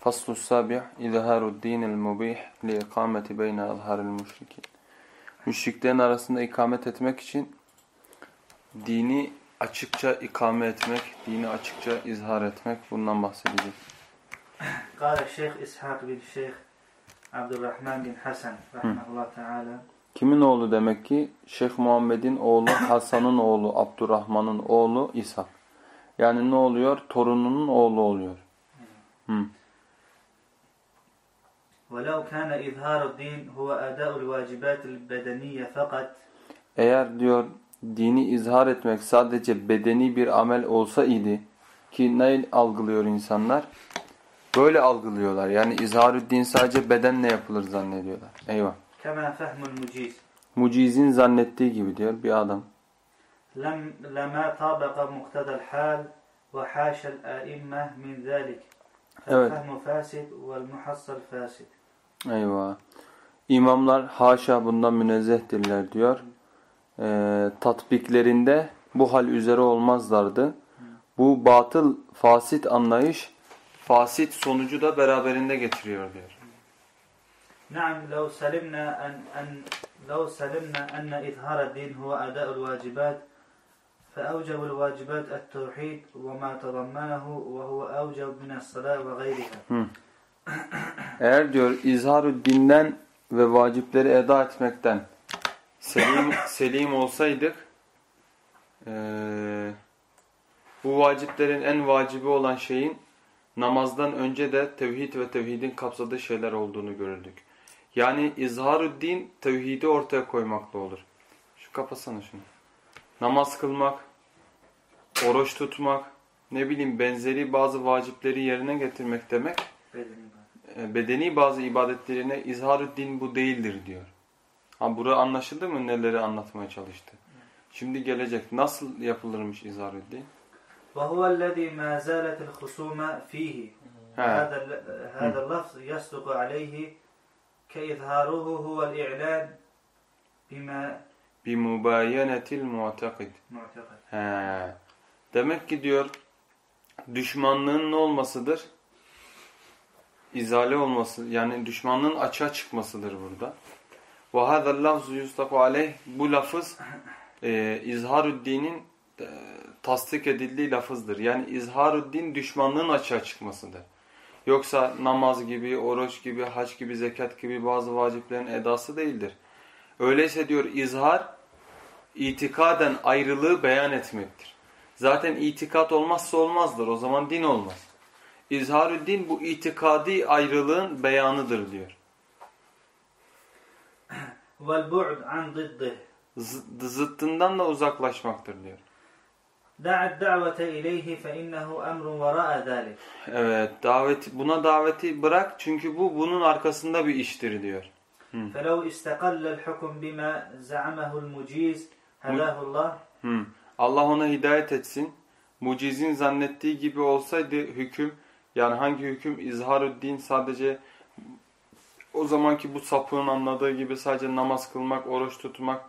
Faslu sabih izharu dinil mubih li ikameti beyne azharil müşrikin. Müşriklerin arasında ikamet etmek için dini açıkça ikame etmek, dini açıkça izhar etmek bundan bahsedeceğiz. Kale Şeyh İshak bin Şeyh Abdurrahman bin Hasan rahmetullah teala. Kimin oğlu demek ki? Şeyh Muhammed'in oğlu, Hasan'ın oğlu, Abdurrahman'ın oğlu İshak. Yani ne oluyor? Torununun oğlu oluyor. Hmm. ولو كان إظهار الدين هو أداء الواجبات البدنية فقط Eğer diyor dini izhar etmek sadece bedeni bir amel olsa idi ki ne algılıyor insanlar? Böyle algılıyorlar. Yani izharü din sadece bedenle yapılır zannediyorlar. Eyvah. كما فهم المجيز Mucizin zannettiği gibi diyor bir adam. لم لما طابق مقتضى الحال وحاشا الآئمة من ذلك Evet. فالفهم فاسد والمحصل فاسد Eyvah. İmamlar haşa bundan münezzehtirler diyor. Ee, tatbiklerinde bu hal üzere olmazlardı. Bu batıl, fasit anlayış, fasit sonucu da beraberinde getiriyor diyor. نعم لو سلمنا أن أن لو سلمنا أن إظهار الدين هو أداء الواجبات فأوجب الواجبات التوحيد وما تضمنه وهو أوجب من الصلاة وغيرها eğer diyor izharü dinden ve vacipleri eda etmekten selim, selim olsaydık eee, bu vaciplerin en vacibi olan şeyin namazdan önce de tevhid ve tevhidin kapsadığı şeyler olduğunu görürdük. Yani izharü din tevhidi ortaya koymakla olur. Şu kapasana şunu. Namaz kılmak, oruç tutmak, ne bileyim benzeri bazı vacipleri yerine getirmek demek e, bedeni bazı ibadetlerine izhar din bu değildir diyor. Ha bura anlaşıldı mı neleri anlatmaya çalıştı? Şimdi gelecek. Nasıl yapılırmış izhar din? وهو الذي ما زالت الخصومة فيه ها. هذا ال- هذا اللفظ يصدق عليه كإظهاره هو الإعلان بما Bi mubayenetil mu'takid. معتقد He. Demek ki diyor düşmanlığın ne olmasıdır? İzale olması yani düşmanlığın açığa çıkmasıdır burada. Hâzel lafzu yustaku aleyh bu lafız e, izharüddinin e, tasdik edildiği lafızdır. Yani izharüddin düşmanlığın açığa çıkmasıdır. Yoksa namaz gibi, oruç gibi, hac gibi, zekat gibi bazı vaciplerin edası değildir. Öyleyse diyor izhar itikaden ayrılığı beyan etmektir. Zaten itikat olmazsa olmazdır. O zaman din olmaz. İzharü din bu itikadi ayrılığın beyanıdır diyor. والبعد عن ضده Zı- Zıttından da uzaklaşmaktır diyor. دع الدعوة إليه فإنه أمر وراء ذلك Evet, davet buna daveti bırak çünkü bu bunun arkasında bir iştir diyor. فلو استقل الحكم بما زعمه المجيز هداه الله Hı. Allah ona hidayet etsin. Mucizin zannettiği gibi olsaydı hüküm, yani hangi hüküm izharü din sadece o zamanki bu sapığın anladığı gibi sadece namaz kılmak, oruç tutmak.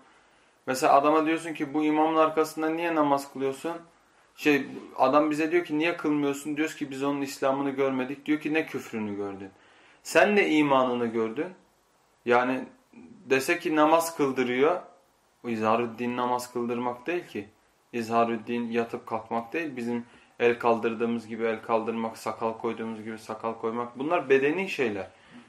Mesela adama diyorsun ki bu imamın arkasında niye namaz kılıyorsun? Şey adam bize diyor ki niye kılmıyorsun? Diyoruz ki biz onun İslam'ını görmedik. Diyor ki ne küfrünü gördün? Sen ne imanını gördün? Yani dese ki namaz kıldırıyor. O İzharüddin namaz kıldırmak değil ki. İzharüddin yatıp kalkmak değil. Bizim el kaldırdığımız gibi el kaldırmak, sakal koyduğumuz gibi sakal koymak. Bunlar bedeni şeyler.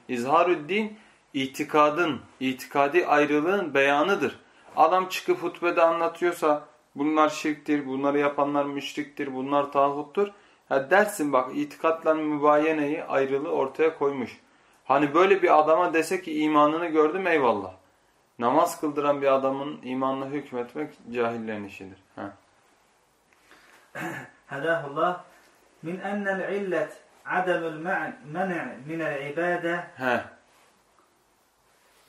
İzharüddin itikadın, itikadi ayrılığın beyanıdır. Adam çıkıp hutbede anlatıyorsa bunlar şirktir, bunları yapanlar müşriktir, bunlar tağuttur. Ha dersin bak itikatla mübayeneyi ayrılığı ortaya koymuş. Hani böyle bir adama dese ki imanını gördüm eyvallah. Namaz kıldıran bir adamın imanına hükmetmek cahillerin işidir. Ha. هداه الله من أن العلة عدم المنع من العبادة.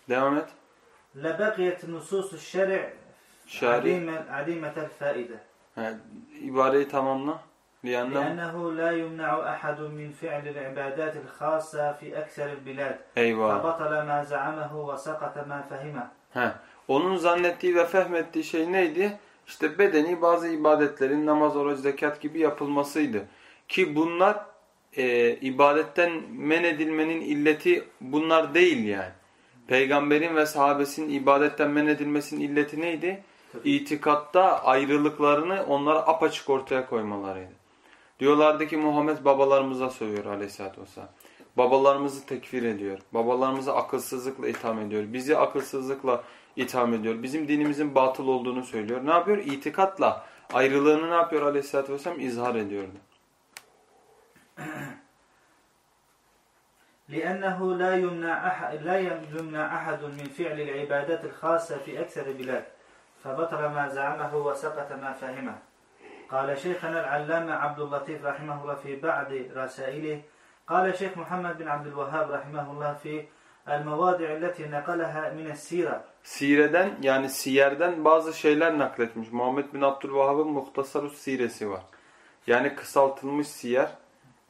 Devam et. لبقيت نصوص الشرع. عديمة, عديمة الفائدة. İbareyi tamamla. لأنه لأنه لا يمنع أحد من فعل العبادات الخاصة في أكثر البلاد Eyvah. فبطل ما زعمه وسقط ما فهمه He. Onun zannettiği ve fehmettiği şey neydi? İşte bedeni bazı ibadetlerin namaz, oruç, zekat gibi yapılmasıydı. Ki bunlar e, ibadetten men edilmenin illeti bunlar değil yani. Peygamberin ve sahabesinin ibadetten men edilmesinin illeti neydi? İtikatta ayrılıklarını onlara apaçık ortaya koymalarıydı. Diyorlardı ki Muhammed babalarımıza sövüyor aleyhissalatü vesselam. Babalarımızı tekfir ediyor. Babalarımızı akılsızlıkla itham ediyor. Bizi akılsızlıkla itham ediyor. Bizim dinimizin batıl olduğunu söylüyor. Ne yapıyor? İtikatla ayrılığını ne yapıyor aleyhissalatü vesselam? İzhar ediyordu. لأنه لا يمنع أحد لا يمنع أحد من فعل العبادات الخاصة في أكثر البلاد فبطل ما زعمه وسقط ما فهمه قال شيخنا العلامة عبد اللطيف رحمه الله في بعض رسائله قال شيخ محمد بن عبد الوهاب رحمه الله في المواضع التي نقلها من السيرة Sireden yani siyerden bazı şeyler nakletmiş. Muhammed bin Abdülvahhab'ın Muhtasarus Siresi var. Yani kısaltılmış siyer.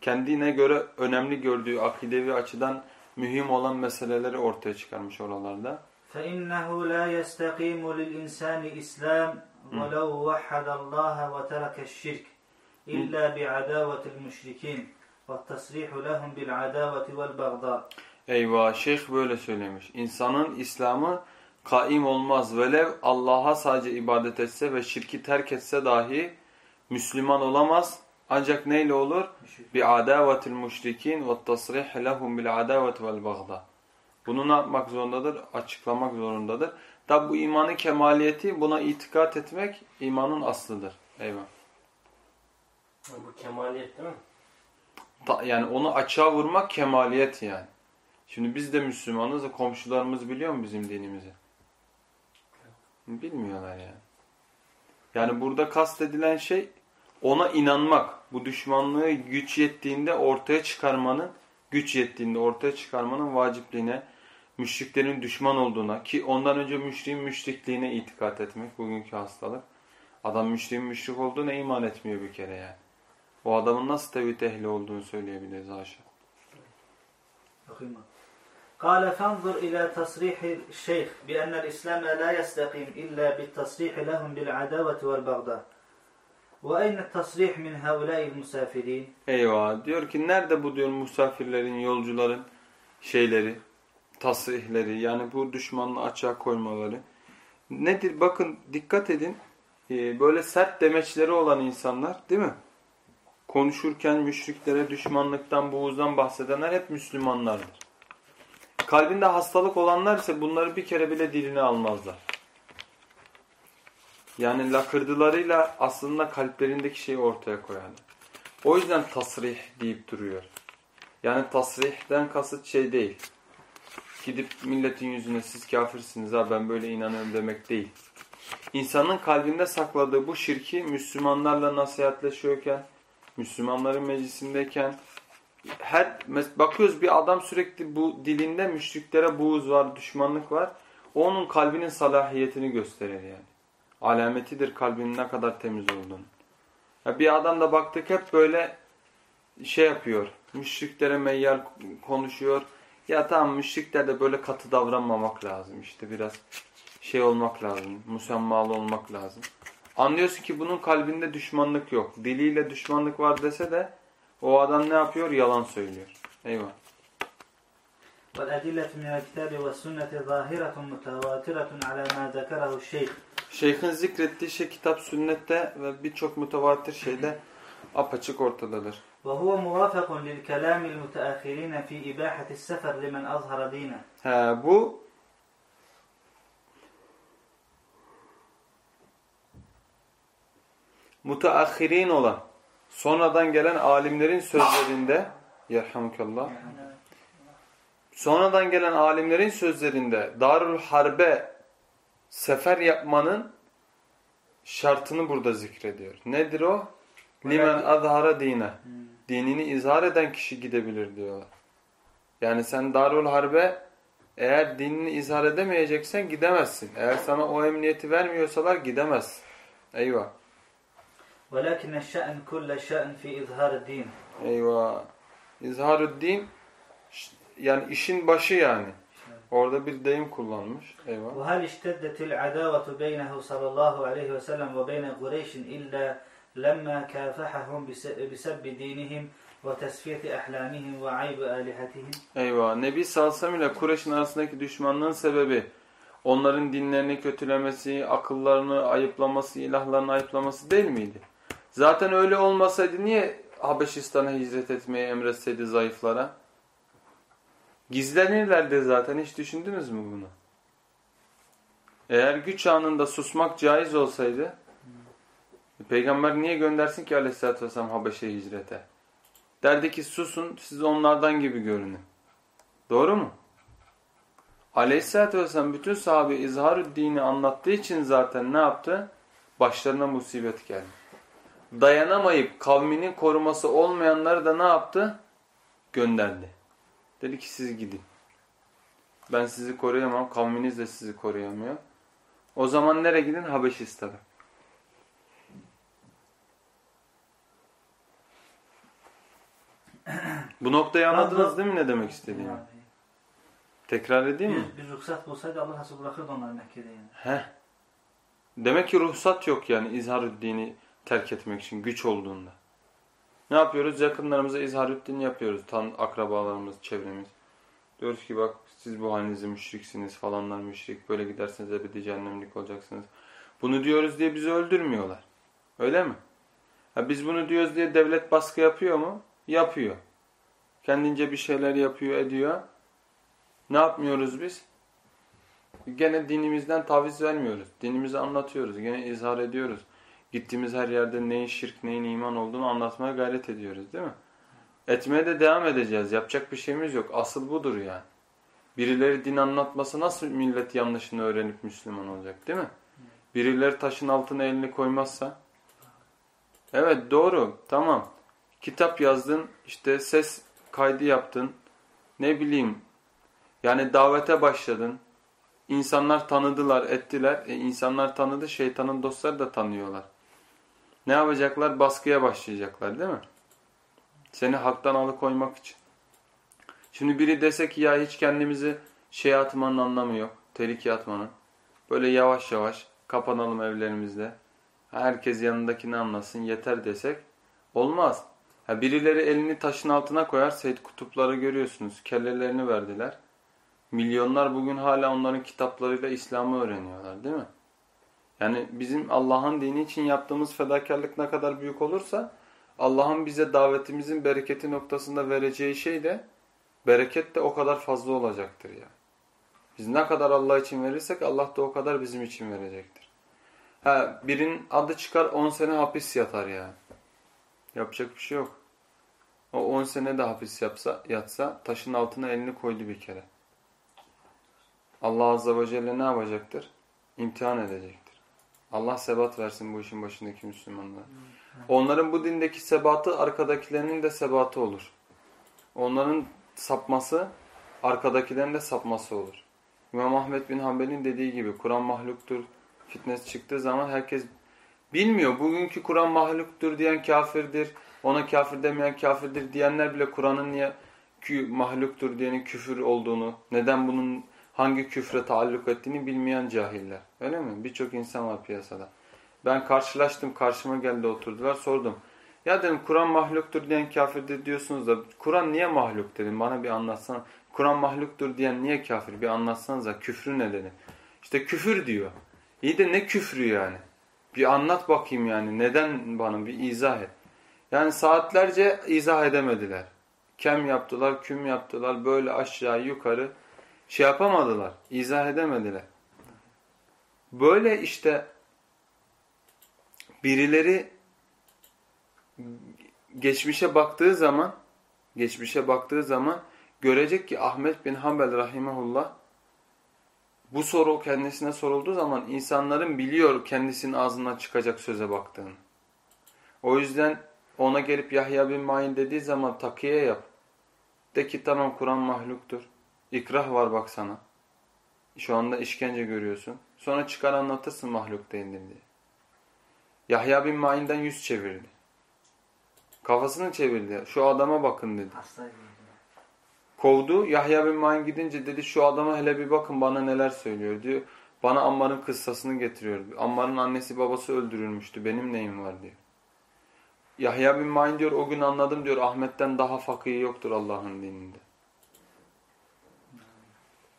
Kendine göre önemli gördüğü akidevi açıdan mühim olan meseleleri ortaya çıkarmış oralarda. فإنه لا يستقيم للإنسان إسلام ولو وحد الله وترك الشرك إلا بعداوة المشركين والتصريح لهم بالعداوة والبغضاء Eyvah şeyh böyle söylemiş. İnsanın İslam'ı kaim olmaz. Velev Allah'a sadece ibadet etse ve şirki terk etse dahi Müslüman olamaz. Ancak neyle olur? Bi adavetil müşrikin ve tasrih lehum bil adavet vel bagda. Bunu ne yapmak zorundadır? Açıklamak zorundadır. Tabi bu imanın kemaliyeti buna itikat etmek imanın aslıdır. Eyvah. Bu kemaliyet değil mi? Yani onu açığa vurmak kemaliyet yani. Şimdi biz de Müslümanız da komşularımız biliyor mu bizim dinimizi? Bilmiyorlar yani. Yani burada kastedilen şey ona inanmak. Bu düşmanlığı güç yettiğinde ortaya çıkarmanın, güç yettiğinde ortaya çıkarmanın vacipliğine, müşriklerin düşman olduğuna ki ondan önce müşriğin müşrikliğine itikat etmek bugünkü hastalık. Adam müşriğin müşrik olduğuna iman etmiyor bir kere yani. O adamın nasıl tevhid ehli olduğunu söyleyebiliriz haşa. قال فانظر إلى تصريح الشيخ بأن الإسلام لا يستقيم إلا بالتصريح لهم بالعداوة والبغضاء وأين التصريح من هؤلاء المسافرين Eyvah. Diyor ki nerede bu diyor musafirlerin, yolcuların şeyleri, tasrihleri yani bu düşmanlığı açığa koymaları. Nedir? Bakın dikkat edin. Ee, böyle sert demeçleri olan insanlar değil mi? Konuşurken müşriklere düşmanlıktan, buğuzdan bahsedenler hep Müslümanlardır. Kalbinde hastalık olanlar ise bunları bir kere bile diline almazlar. Yani lakırdılarıyla aslında kalplerindeki şeyi ortaya koyarlar. O yüzden tasrih deyip duruyor. Yani tasrihten kasıt şey değil. Gidip milletin yüzüne siz kafirsiniz ha ben böyle inanıyorum demek değil. İnsanın kalbinde sakladığı bu şirki Müslümanlarla nasihatleşiyorken, Müslümanların meclisindeyken her bakıyoruz bir adam sürekli bu dilinde müşriklere buğuz var, düşmanlık var. O onun kalbinin salahiyetini gösterir yani. Alametidir kalbinin ne kadar temiz olduğunu. Ya bir adam da baktık hep böyle şey yapıyor. Müşriklere meyyal konuşuyor. Ya tamam müşrikler de böyle katı davranmamak lazım. İşte biraz şey olmak lazım. Musammalı olmak lazım. Anlıyorsun ki bunun kalbinde düşmanlık yok. Diliyle düşmanlık var dese de o adam ne yapıyor? Yalan söylüyor. Eyvah. والأدلة من الكتاب والسنة ظاهرة متواترة على ما ذكره الشيخ Şeyhin zikrettiği şey kitap sünnette ve birçok mütevatir şeyde apaçık ortadadır. وهو موافق للكلام المتأخرين في إباحة السفر لمن أظهر دينه He, bu müteahhirin olan sonradan gelen alimlerin sözlerinde yerhamukallah sonradan gelen alimlerin sözlerinde Darül Harbe sefer yapmanın şartını burada zikrediyor. Nedir o? Limen azhara dine. dinini izhar eden kişi gidebilir diyorlar. Yani sen Darul Harbe eğer dinini izhar edemeyeceksen gidemezsin. Eğer sana o emniyeti vermiyorsalar gidemezsin. Eyvah. ولكن الشأن كل شأن في إظهار الدين Eyvah. İzharüddin yani işin başı yani. Orada bir deyim kullanmış. Eyvah. وهل اشتدت العداوة بينه صلى الله عليه وسلم وبين قريش إلا لما كافحهم بس- بسب دينهم وتسفية أحلامهم وعيب آلهتهم Eyvah. Nebi Salsam ile Kureyş'in arasındaki düşmanlığın sebebi onların dinlerini kötülemesi, akıllarını ayıplaması, ilahlarını ayıplaması değil miydi? Zaten öyle olmasaydı niye Habeşistan'a hicret etmeyi emretseydi zayıflara? Gizlenirlerdi zaten. Hiç düşündünüz mü bunu? Eğer güç anında susmak caiz olsaydı Peygamber niye göndersin ki aleyhissalatü vesselam Habeşe'ye hicrete? Derdi ki susun siz onlardan gibi görünün. Doğru mu? Aleyhisselatü Vesselam bütün sahabe izhar dini anlattığı için zaten ne yaptı? Başlarına musibet geldi. Dayanamayıp kavminin koruması olmayanları da ne yaptı? Gönderdi. Dedi ki siz gidin. Ben sizi koruyamam, kavminiz de sizi koruyamıyor. O zaman nereye gidin? Habeşistan'a. Bu noktayı anladınız değil mi ne demek istediğimi? Tekrar edeyim mi? Bir, bir ruhsat bulsaydı Allah nasıl bırakırdı onları Mekke'de yani. Heh. Demek ki ruhsat yok yani izhar-ı terk etmek için güç olduğunda. Ne yapıyoruz? Yakınlarımıza izhar-ı yapıyoruz. Tan akrabalarımız, çevremiz. Diyoruz ki bak siz bu halinizde müşriksiniz falanlar müşrik. Böyle giderseniz ebedi cehennemlik olacaksınız. Bunu diyoruz diye bizi öldürmüyorlar. Öyle mi? Ha, biz bunu diyoruz diye devlet baskı yapıyor mu? Yapıyor. Kendince bir şeyler yapıyor, ediyor. Ne yapmıyoruz biz? Gene dinimizden taviz vermiyoruz. Dinimizi anlatıyoruz. Gene izhar ediyoruz. Gittiğimiz her yerde neyin şirk, neyin iman olduğunu anlatmaya gayret ediyoruz değil mi? Etmeye de devam edeceğiz. Yapacak bir şeyimiz yok. Asıl budur yani. Birileri din anlatması nasıl millet yanlışını öğrenip Müslüman olacak değil mi? Birileri taşın altına elini koymazsa. Evet doğru tamam. Kitap yazdın işte ses kaydı yaptın. Ne bileyim yani davete başladın. İnsanlar tanıdılar, ettiler. E, insanlar tanıdı, şeytanın dostları da tanıyorlar. Ne yapacaklar? Baskıya başlayacaklar değil mi? Seni haktan alıkoymak için. Şimdi biri dese ki ya hiç kendimizi şey atmanın anlamı yok. Tehlikeye atmanın. Böyle yavaş yavaş kapanalım evlerimizde. Herkes yanındakini anlasın yeter desek olmaz. Ha, birileri elini taşın altına koyar. Seyit kutupları görüyorsunuz. Kellelerini verdiler. Milyonlar bugün hala onların kitaplarıyla İslam'ı öğreniyorlar değil mi? Yani bizim Allah'ın dini için yaptığımız fedakarlık ne kadar büyük olursa Allah'ın bize davetimizin bereketi noktasında vereceği şey de bereket de o kadar fazla olacaktır yani. Biz ne kadar Allah için verirsek Allah da o kadar bizim için verecektir. Ha, birinin adı çıkar 10 sene hapis yatar yani. Yapacak bir şey yok. O 10 sene de hapis yapsa, yatsa taşın altına elini koydu bir kere. Allah Azze ve Celle ne yapacaktır? İmtihan edecektir. Allah sebat versin bu işin başındaki Müslümanlara. Onların bu dindeki sebatı arkadakilerinin de sebatı olur. Onların sapması arkadakilerin de sapması olur. İmam Ahmet bin Hanbel'in dediği gibi Kur'an mahluktur fitnesi çıktığı zaman herkes bilmiyor. Bugünkü Kur'an mahluktur diyen kafirdir. Ona kafir demeyen kafirdir diyenler bile Kur'an'ın niye mahluktur diyenin küfür olduğunu, neden bunun hangi küfre taalluk ettiğini bilmeyen cahiller. Öyle mi? Birçok insan var piyasada. Ben karşılaştım, karşıma geldi oturdular, sordum. Ya dedim Kur'an mahluktur diyen kafirdir diyorsunuz da Kur'an niye mahluk dedim bana bir anlatsana. Kur'an mahluktur diyen niye kafir bir anlatsanıza küfrü ne dedi. İşte küfür diyor. İyi de ne küfrü yani? Bir anlat bakayım yani neden bana bir izah et. Yani saatlerce izah edemediler. Kem yaptılar, küm yaptılar, böyle aşağı yukarı şey yapamadılar, izah edemediler. Böyle işte birileri geçmişe baktığı zaman geçmişe baktığı zaman görecek ki Ahmet bin Hanbel rahimahullah bu soru kendisine sorulduğu zaman insanların biliyor kendisinin ağzından çıkacak söze baktığını. O yüzden ona gelip Yahya bin Ma'in dediği zaman takiye yap. De ki tamam Kur'an mahluktur. İkrah var bak sana. Şu anda işkence görüyorsun. Sonra çıkar anlatırsın mahluk değildir diye. Yahya bin Ma'in'den yüz çevirdi. Kafasını çevirdi. Şu adama bakın dedi. Kovdu. Yahya bin Ma'in gidince dedi şu adama hele bir bakın bana neler söylüyor diyor. Bana Ammar'ın kıssasını getiriyor. Ammar'ın annesi babası öldürülmüştü. Benim neyim var diyor. Yahya bin Ma'in diyor o gün anladım diyor Ahmet'ten daha fakih yoktur Allah'ın dininde.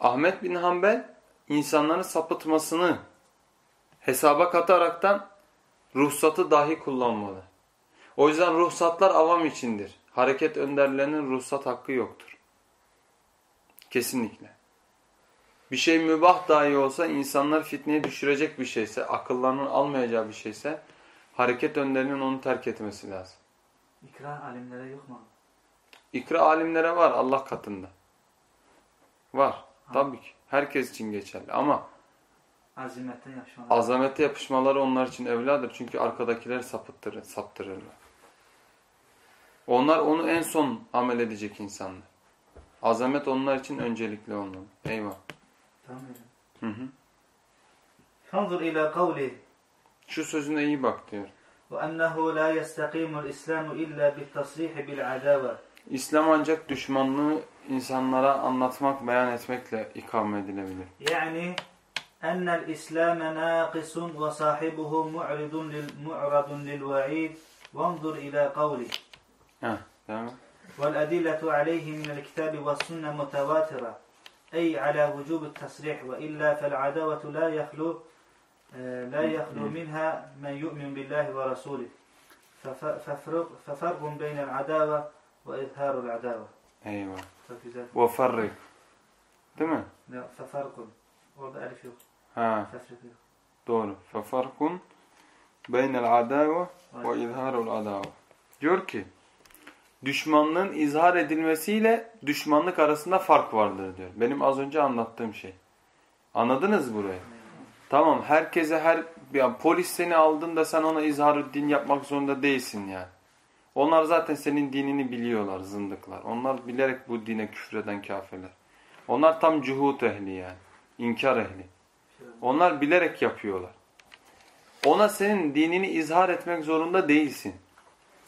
Ahmet bin Hanbel insanların sapıtmasını hesaba kataraktan ruhsatı dahi kullanmalı. O yüzden ruhsatlar avam içindir. Hareket önderlerinin ruhsat hakkı yoktur. Kesinlikle. Bir şey mübah dahi olsa insanlar fitneye düşürecek bir şeyse, akıllarının almayacağı bir şeyse hareket önderinin onu terk etmesi lazım. İkra alimlere yok mu? İkra alimlere var Allah katında. Var. Tabii ki. Herkes için geçerli ama Azimetten yapışmalar. azamete yapışmaları onlar için evladır. Çünkü arkadakiler sapıttırır, saptırırlar. Onlar onu en son amel edecek insanlar. Azamet onlar için öncelikli olmalı. Eyvah. Tamam mı? Hı hı. فانظر إلى قوله Şu sözüne iyi bak diyor. وأنه لا يستقيم الإسلام إلا بالتصريح بالعداوة İslam ancak düşmanlığı insanlara anlatmak, beyan etmekle ikame edilebilir. يعني أن الإسلام ناقص وصاحبه معرض لل- معرض للوعيد وانظر إلى قوله Heh, devam et. والأدلة عليه من الكتاب والسنة متواترة أي على وجوب التصريح وإلا فالعداوة لا يخلو آه، لا يخلو منها من يؤمن بالله ورسوله فف- ففرق, ففرق بين العداوة وإظهار العداوة Eyvah. Çok. Ve farrik. Değil mi? Ne? Fefarkun. Orada elif yok. Ha. Fesret yok. Doğru. Fefarkun beynel adave ve izharul adave. Diyor ki düşmanlığın izhar edilmesiyle düşmanlık arasında fark vardır diyor. Benim az önce anlattığım şey. Anladınız burayı? Tamam herkese her yani polis seni aldığında sen ona izhar din yapmak zorunda değilsin yani. Onlar zaten senin dinini biliyorlar zındıklar. Onlar bilerek bu dine küfreden kafirler. Onlar tam cuhut ehli yani. İnkar ehli. Onlar bilerek yapıyorlar. Ona senin dinini izhar etmek zorunda değilsin.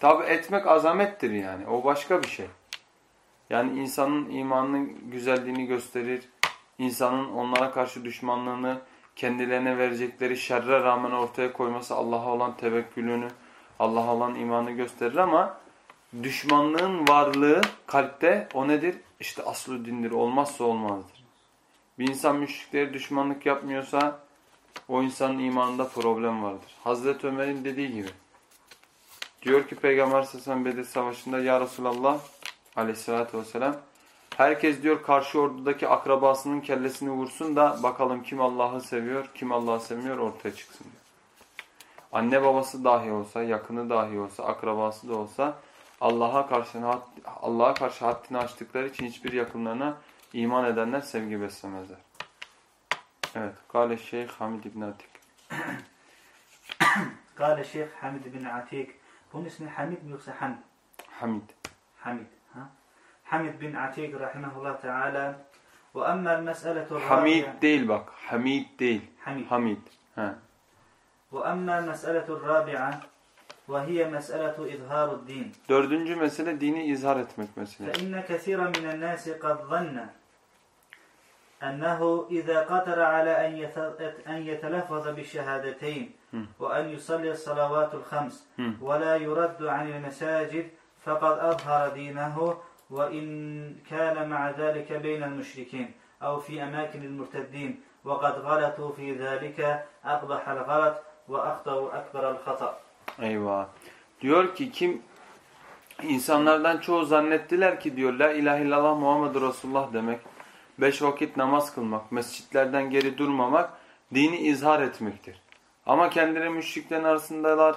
Tabi etmek azamettir yani. O başka bir şey. Yani insanın imanının güzelliğini gösterir. İnsanın onlara karşı düşmanlığını kendilerine verecekleri şerre rağmen ortaya koyması Allah'a olan tevekkülünü, Allah'a olan imanı gösterir ama düşmanlığın varlığı kalpte o nedir? İşte aslı dindir. Olmazsa olmazdır. Bir insan müşriklere düşmanlık yapmıyorsa o insanın imanında problem vardır. Hazreti Ömer'in dediği gibi. Diyor ki Peygamber Sesen Bedir Savaşı'nda Ya Resulallah aleyhissalatü vesselam herkes diyor karşı ordudaki akrabasının kellesini vursun da bakalım kim Allah'ı seviyor, kim Allah'ı sevmiyor ortaya çıksın. Anne babası dahi olsa, yakını dahi olsa, akrabası da olsa Allah'a karşı Allah'a karşı haddini açtıkları için hiçbir yakınlarına iman edenler sevgi beslemezler. Evet. Kale Şeyh Hamid İbn Atik. Kale Şeyh Hamid İbn Atik. Bunun ismi Hamid mi yoksa Hamd? Hamid. Hamid. Hamid bin Atik rahimahullah teala. Ve emmel meseletu Hamid değil bak. Hamid değil. Hamid. Hamid. Ha. وأما المسألة الرابعة وهي مسألة إظهار الدين Dördüncü mesele dini izhar etmek meselesi. فإن كثيرا من الناس قد ظن أنه إذا قدر على أن أن يتلفظ بالشهادتين. وأن يصلي الصلوات الخمس. ولا يرد عن المساجد فقد أظهر دينه وإن كان مع ذلك بين المشركين أو في أماكن المرتدين وقد غلطوا في ذلك أقبح الغلط ve ahtahu ekberel hata. Eyvah. Diyor ki kim insanlardan çoğu zannettiler ki diyor la ilahe illallah Muhammed Resulullah demek. Beş vakit namaz kılmak, mescitlerden geri durmamak, dini izhar etmektir. Ama kendileri müşriklerin arasındalar,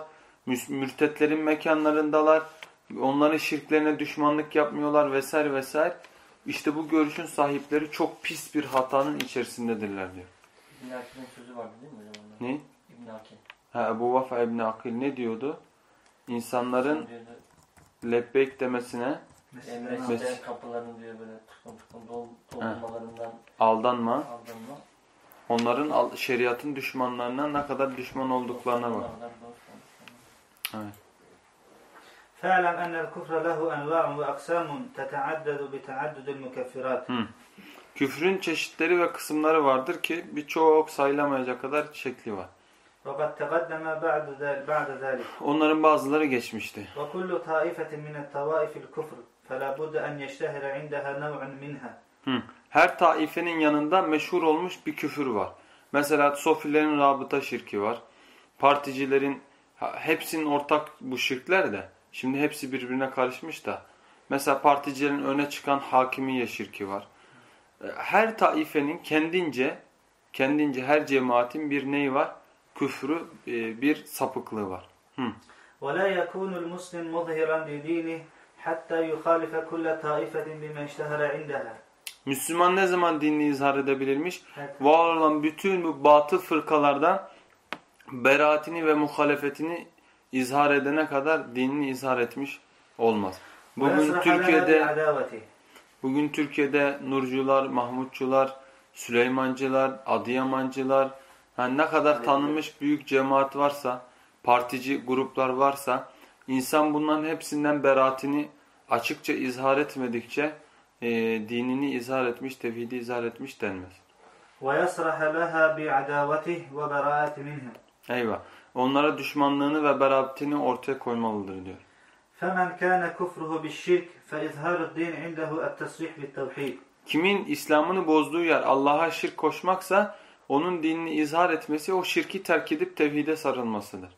mürtetlerin mekanlarındalar, onların şirklerine düşmanlık yapmıyorlar vesaire vesaire. İşte bu görüşün sahipleri çok pis bir hatanın içerisindedirler diyor. Bir sözü vardı değil mi hocam? Ne? İbn Akil. Ha, Ebu Vafa İbni Akil ne diyordu? İnsanların Diyordu, lebbeyk demesine Mesela- Emre kapılarını diyor böyle tıkım tıkım dol, doldurmalarından aldanma. aldırma. Onların al- şeriatın düşmanlarına ne kadar düşman olduklarına bak. Evet. فاعلم أن الكفر له أنواع وأقسام تتعدد بتعدد المكفرات Küfrün çeşitleri ve kısımları vardır ki birçok sayılamayacak kadar şekli var. وقد تقدم بعد ذلك, بعد ذلك Onların bazıları geçmişti. وكل طائفة من الطوائف الكفر فلا بد أن يشتهر عندها نوع منها Hı. Her taifenin yanında meşhur olmuş bir küfür var. Mesela sofilerin rabıta şirki var. Particilerin ha, hepsinin ortak bu şirkler de. Şimdi hepsi birbirine karışmış da. Mesela particilerin öne çıkan hakimiye şirki var. E, Her taifenin kendince kendince her cemaatin bir neyi var? Küfrü, e, bir sapıklığı var. Hı. ولا يكون المسلم مظهرا لدينه حتى يخالف كل طائفة بما اشتهر عندها Müslüman ne zaman dinini izhar edebilirmiş? Var olan bütün bu batıl fırkalardan beraatini ve muhalefetini izhar edene kadar dinini izhar etmiş olmaz. Bugün ويصرح لها Türkiye'de بعداوته bugün Türkiye'de Nurcular, Mahmutçular, Süleymancılar, Adıyamancılar yani ne kadar tanınmış büyük cemaat varsa, partici gruplar varsa insan bunların hepsinden beraatini açıkça izhar etmedikçe e, dinini izhar etmiş, tevhidi izhar etmiş denmez. ويصرح لها بعداوته وبراءة منها Eyvah. Onlara düşmanlığını ve beraatini ortaya koymalıdır diyor. فمن كان كفره بالشرك فإظهار الدين عنده التصريح بالتوحيد Kimin İslam'ını bozduğu yer Allah'a şirk koşmaksa onun dinini izhar etmesi o şirki terk edip tevhide sarılmasıdır.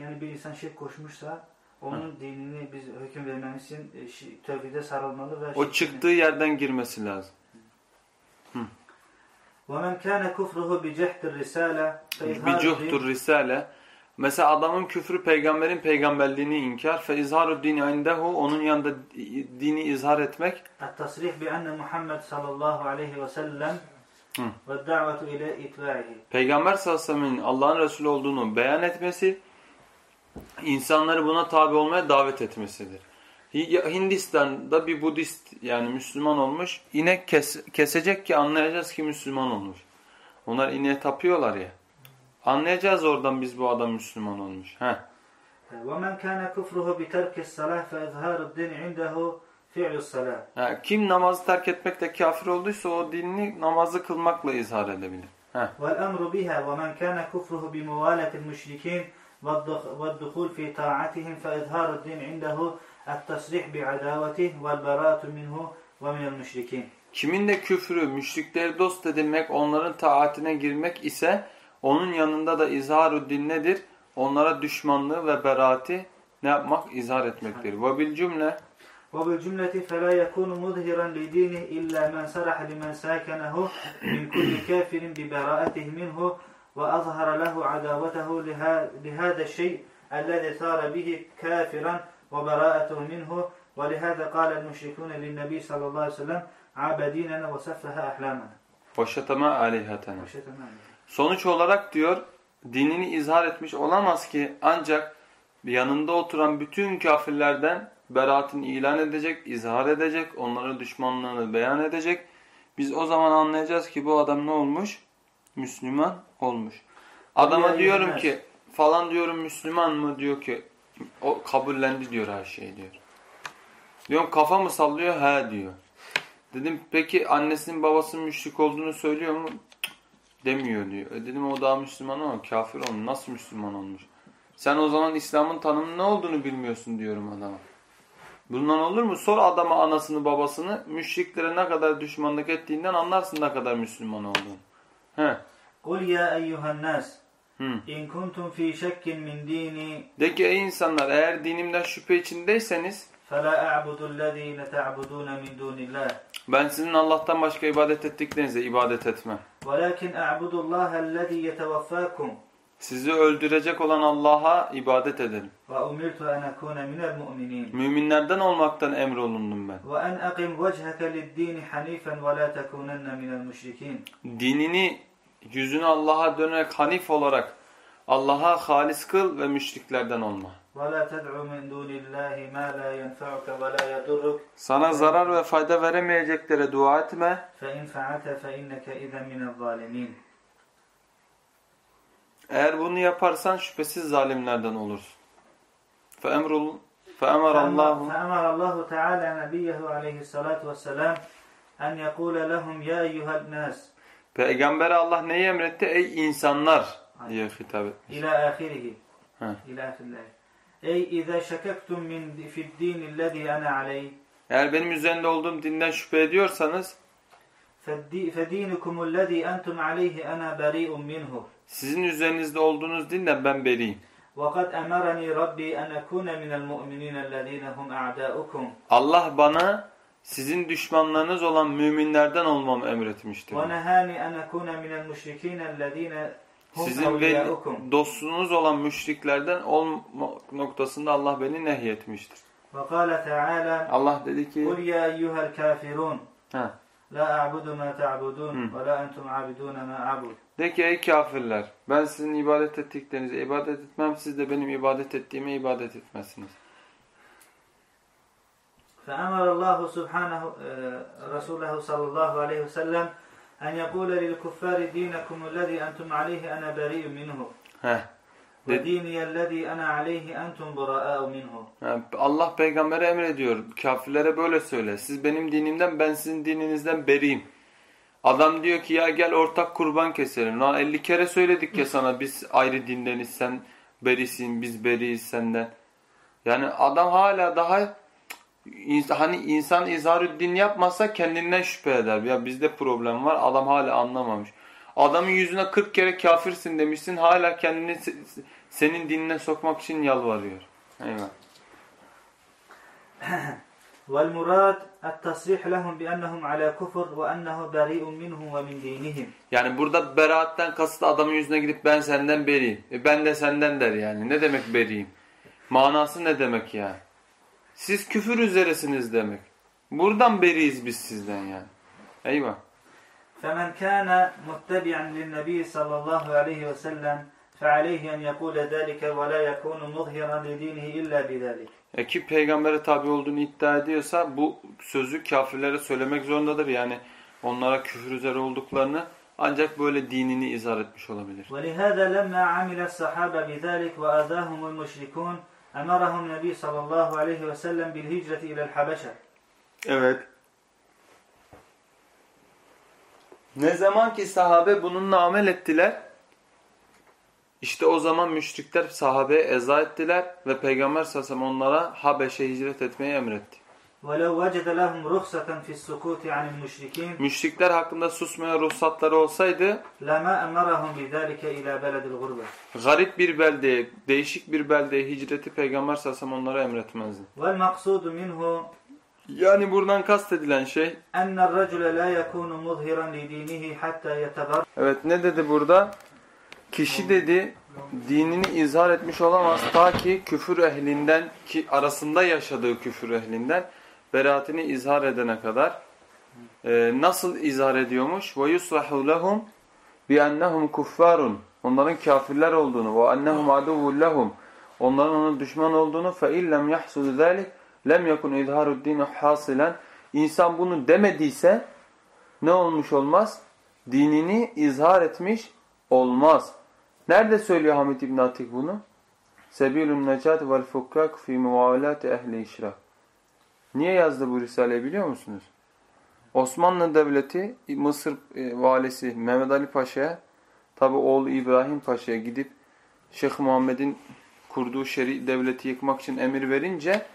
Yani bir insan şirk koşmuşsa onun dinini biz hüküm vermemiz için e, şi- tövhide sarılmalı ve O şirkini- çıktığı yerden girmesi lazım. ومن كان كفره بجحد الرسالة فإظهار Bir الدين cuhtur risale. Mesela adamın küfrü peygamberin peygamberliğini inkar. Fe izharu dini indehu. Onun yanında dini izhar etmek. التصريح بأن محمد صلى الله عليه وسلم Hı. والدعوة إلى إتباعه Peygamber sallallahu aleyhi ve sellem'in Allah'ın Resulü olduğunu beyan etmesi. insanları buna tabi olmaya davet etmesidir. Hi- Hindistan'da bir Budist yani Müslüman olmuş. inek kes, kesecek ki anlayacağız ki Müslüman olmuş. Onlar ineğe tapıyorlar ya. Anlayacağız oradan biz bu adam Müslüman olmuş. Heh. ومن كان كفره بترك الصلاة فإظهار الدين عنده فعل الصلاة Ha, kim namazı terk etmekle kafir olduysa o dinini namazı kılmakla izhar edebilir. Heh. والأمر بها ومن كان كفره بموالاة المشركين والدخ- والدخول في طاعتهم فإظهار الدين عنده التصريح بعداوته والبراءة منه ومن المشركين Kimin de küfrü, müşrikleri dost edinmek, onların taatine girmek ise onun yanında da izhar din nedir? Onlara düşmanlığı ve beraati ne yapmak? İzhar etmektir. Ve bil cümle وبالجملة فلا يكون مظهرا لدينه إلا من صرح لمن ساكنه من كل كافر ببراءته منه وأظهر له عداوته لها- لهذا الشيء الذي صار به كافرا وبراءته منه ولهذا قال المشركون للنبي صلى الله عليه وسلم عابديننا وسفه أحلامنا boşatama aleyhatena. وشتمنا. Sonuç olarak diyor dinini izhar etmiş olamaz ki ancak yanında oturan bütün kafirlerden beraatini ilan edecek, izhar edecek, onlara düşmanlığını beyan edecek. Biz o zaman anlayacağız ki bu adam ne olmuş? Müslüman olmuş. Adama diyorum ki falan diyorum Müslüman mı diyor ki o kabullendi diyor her şeyi diyor. Diyorum kafa mı sallıyor? He diyor. Dedim peki annesinin babasının müşrik olduğunu söylüyor mu? Demiyor diyor. E dedim o daha Müslüman ama kafir olmuş. Nasıl Müslüman olmuş? Sen o zaman İslam'ın tanımı ne olduğunu bilmiyorsun diyorum adama. Bundan olur mu? Sor adama anasını babasını müşriklere ne kadar düşmanlık ettiğinden anlarsın ne kadar Müslüman olduğunu. He. قل يا أيها الناس Hı. إن كنتم في شك من ديني De ki ey insanlar eğer dinimden şüphe içindeyseniz فلا أعبد الذين تعبدون من دون الله ben sizin Allah'tan başka ibadet ettiklerinize ibadet etmem. ولكن أعبد الله الذي يتوفاكم sizi öldürecek olan Allah'a ibadet edelim. Müminlerden olmaktan emrolundum ben. Dinini yüzünü Allah'a dönerek hanif olarak Allah'a halis kıl ve müşriklerden olma. Sana zarar ve fayda veremeyeceklere dua etme. Eğer bunu yaparsan şüphesiz zalimlerden olursun. فَاَمْرُ فَاَمَرَ اللّٰهُ فأمر الله تعالى نبيه عليه الصلاة والسلام أن يقول لهم يا أيها الناس Peygamber Allah neyi emretti? Ey insanlar diye hitap etmiş. إلى آخره ها. إلى آخر الآية أي إذا شككتم من في الدين الذي أنا عليه Eğer benim üzerinde olduğum dinden şüphe ediyorsanız فالدي- فدينكم الذي أنتم عليه أنا بريء منه sizin üzerinizde olduğunuz dinden ben beriyim. وقد أمرني ربي أن أكون من المؤمنين الذين هم أعداؤكم Allah bana sizin düşmanlarınız olan müminlerden olmamı emretmiştir. ونهاني أن أكون من المشركين الذين هم Sizin ve أولياؤكم dostunuz olan müşriklerden olma noktasında Allah beni nehyetmiştir. وقال تعالى Allah dedi ki قل يا أيها الكافرون ha, لا أعبد ما تعبدون Hmm. ولا أنتم عابدون ما أعبد de ki ey kafirler ben sizin ibadet ettiklerinize ibadet etmem siz de benim ibadet ettiğime ibadet etmezsiniz. فأمر الله سبحانه آه، رسوله صلى الله عليه وسلم أن يقول للكفار دينكم الذي أنتم عليه أنا بريء منه Heh. وديني الذي أنا عليه أنتم براء منه Yani Allah peygambere emrediyor. Kafirlere böyle söyle. Siz benim dinimden ben sizin dininizden beriyim. Adam diyor ki ya gel ortak kurban keselim. Lan 50 kere söyledik ya sana biz ayrı dindeniz sen berisin biz beriyiz senden. Yani adam hala daha hani insan izharüddin yapmasa kendinden şüphe eder. Ya bizde problem var adam hala anlamamış. Adamın yüzüne 40 kere kafirsin demişsin hala kendini senin dinine sokmak için yalvarıyor. Eyvah. Vel murad التصريح لهم بأنهم على كفر وأنه بريء منهم ومن دينهم Yani burada beraatten kasıt adamın yüzüne gidip ben senden beriyim. E ben de senden der yani. Ne demek beriyim? Manası ne demek yani? Siz küfür üzeresiniz demek. Buradan beriyiz biz sizden yani. Eyvah. فمن كان متبعا للنبي صلى الله عليه وسلم فعليه أن يقول ذلك ولا يكون مظهرا لدينه إلا بذلك E ki peygambere tabi olduğunu iddia ediyorsa bu sözü kafirlere söylemek zorundadır. Yani onlara küfür üzere olduklarını ancak böyle dinini izah etmiş olabilir. ولهذا لما عمل الصحابة بذلك وآذاهم المشركون أمرهم النبي صلى الله عليه وسلم بالهجرة إلى الحبشة Evet. Ne zaman ki sahabe bununla amel ettiler, işte o zaman müşrikler sahabeye eza ettiler ve Peygamber sallallahu onlara Habeş'e hicret etmeyi emretti. Müşrikler hakkında susmaya ruhsatları olsaydı garip bir beldeye, değişik bir beldeye hicreti Peygamber sallallahu onlara emretmezdi. Yani buradan kastedilen şey Evet ne dedi burada? Kişi dedi dinini izhar etmiş olamaz ta ki küfür ehlinden ki arasında yaşadığı küfür ehlinden beraatini izhar edene kadar Ee, nasıl izhar ediyormuş? Ve yusrahu lehum bi ennehum kuffarun. Onların kafirler olduğunu ve ennehum aduvun lehum. Onların ona düşman olduğunu fe illem yahsul zalik lem yekun izharud din hasilen. İnsan bunu demediyse ne olmuş olmaz? Dinini izhar etmiş olmaz. Nerede söylüyor Hamid İbn Atik bunu? Sebilun necat vel fukkak fi muavelati ehli işrak. Niye yazdı bu risaleyi biliyor musunuz? Osmanlı Devleti Mısır e, valisi Mehmet Ali Paşa'ya tabi oğlu İbrahim Paşa'ya gidip Şeyh Muhammed'in kurduğu şer'i devleti yıkmak için emir verince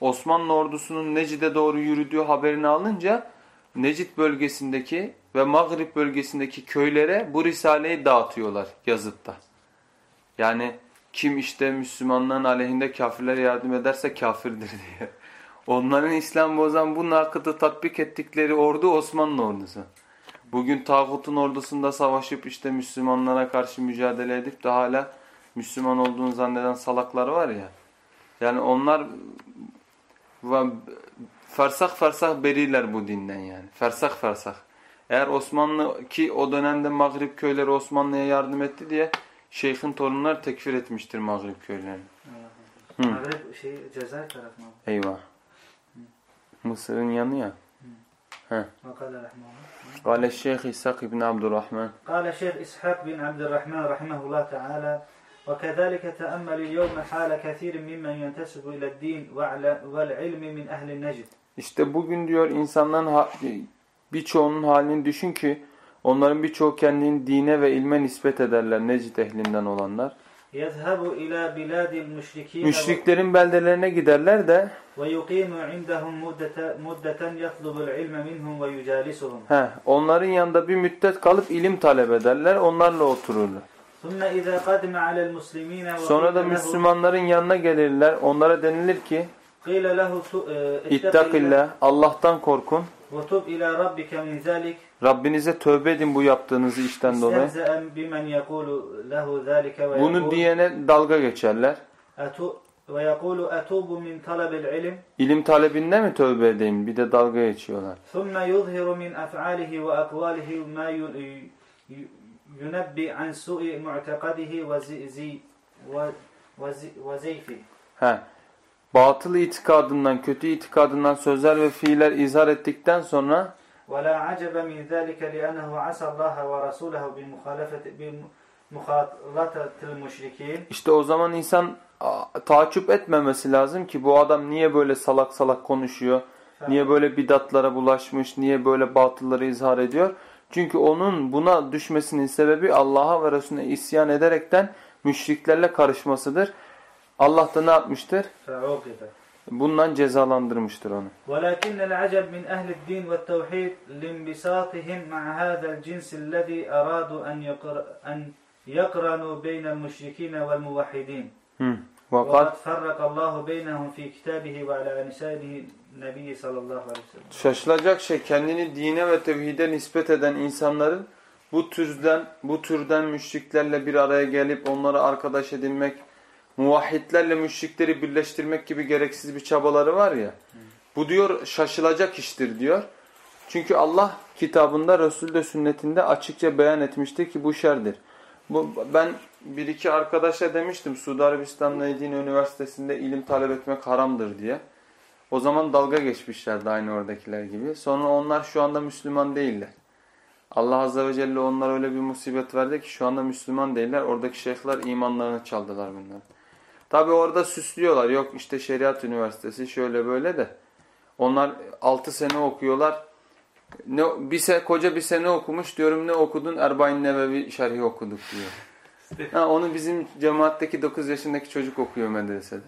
Osmanlı ordusunun Necid'e doğru yürüdüğü haberini alınca Necid bölgesindeki ve Maghrib bölgesindeki köylere bu risaleyi dağıtıyorlar yazıp da. Yani kim işte Müslümanların aleyhinde kafirlere yardım ederse kafirdir diye. Onların İslam bozan bu nakıtı tatbik ettikleri ordu Osmanlı ordusu. Bugün tağutun ordusunda savaşıp işte Müslümanlara karşı mücadele edip de hala Müslüman olduğunu zanneden salaklar var ya. Yani onlar fersah fersah beriler bu dinden yani. Fersah fersah. Eğer Osmanlı ki o dönemde Maghrib köyleri Osmanlı'ya yardım etti diye şeyhin torunlar tekfir etmiştir Maghrib köylerini. Hı. Maghreb şey Cezayir tarafına. Eyvah. Mısır'ın yanı ya. وقال رحمه الله قال الشيخ إسحاق بن عبد الرحمن قال شيخ إسحاق بن عبد الرحمن رحمه الله تعالى وكذلك تأمل اليوم حال كثير ممن ينتسب إلى الدين وعلى- والعلم من أهل النجد İşte bugün diyor insanların ha- Birçoğunun halini düşün ki onların birçoğu kendini dine ve ilme nispet ederler Necid ehlinden olanlar. Müşriklerin beldelerine giderler de he, onların yanında bir müddet kalıp ilim talep ederler. Onlarla otururlar. Sonra da Müslümanların yanına gelirler. Onlara denilir ki İttakillah, Allah'tan korkun. وتب إلى ربك من ذلك Rabbinize tövbe edin bu yaptığınız işten dolayı. استهزأ بمن يقول له ذلك Bunu ويقول, diyene dalga geçerler. أتو ويقول أتوب من طلب العلم İlim talebinde mi tövbe edeyim? Bir de dalga geçiyorlar. ثم يظهر من أفعاله وأقواله ما ي- ي- ينبئ عن سوء معتقده وزي و- وزي- وزيفه He. Batıl itikadından, kötü itikadından sözler ve fiiller izhar ettikten sonra ولا عجب من ذلك لأنه عسى الله ورسوله بمخالفة بمخالطة المشركين işte o zaman insan a, taaccüp etmemesi lazım ki bu adam niye böyle salak salak konuşuyor? Niye böyle bidatlara bulaşmış? Niye böyle batılları izhar ediyor? Çünkü onun buna düşmesinin sebebi Allah'a ve Resulüne isyan ederekten müşriklerle karışmasıdır. Allah da ne yapmıştır? فعوقب Bundan cezalandırmıştır onu. ولكن العجب من أهل الدين والتوحيد لانبساطهم مع هذا الجنس الذي أرادوا أن يقر- أن يقرنوا بين المشركين والموحدين Hı. وقد Vakat فرق الله بينهم في كتابه وعلى لسانه النبي صلى الله عليه وسلم şaşılacak şey kendini dine ve tevhide nispet eden insanların bu türden bu türden müşriklerle bir araya gelip onları arkadaş edinmek, muvahhidlerle müşrikleri birleştirmek gibi gereksiz bir çabaları var ya. Bu diyor şaşılacak iştir diyor. Çünkü Allah kitabında Resul de sünnetinde açıkça beyan etmiştir ki bu şerdir. Bu, ben bir iki arkadaşla demiştim Suudi Arabistan'da Edirne Üniversitesi'nde ilim talep etmek haramdır diye. O zaman dalga geçmişlerdi aynı oradakiler gibi. Sonra onlar şu anda Müslüman değiller. Allah Azze ve Celle onlara öyle bir musibet verdi ki şu anda Müslüman değiller. Oradaki şeyhler imanlarını çaldılar bunların. Tabi orada süslüyorlar. Yok işte Şeriat Üniversitesi şöyle böyle de. Onlar 6 sene okuyorlar. Ne, bir se, koca bir sene okumuş diyorum ne okudun? Erbain Nevevi şerhi okuduk diyor. Ha, onu bizim cemaatteki 9 yaşındaki çocuk okuyor medresede.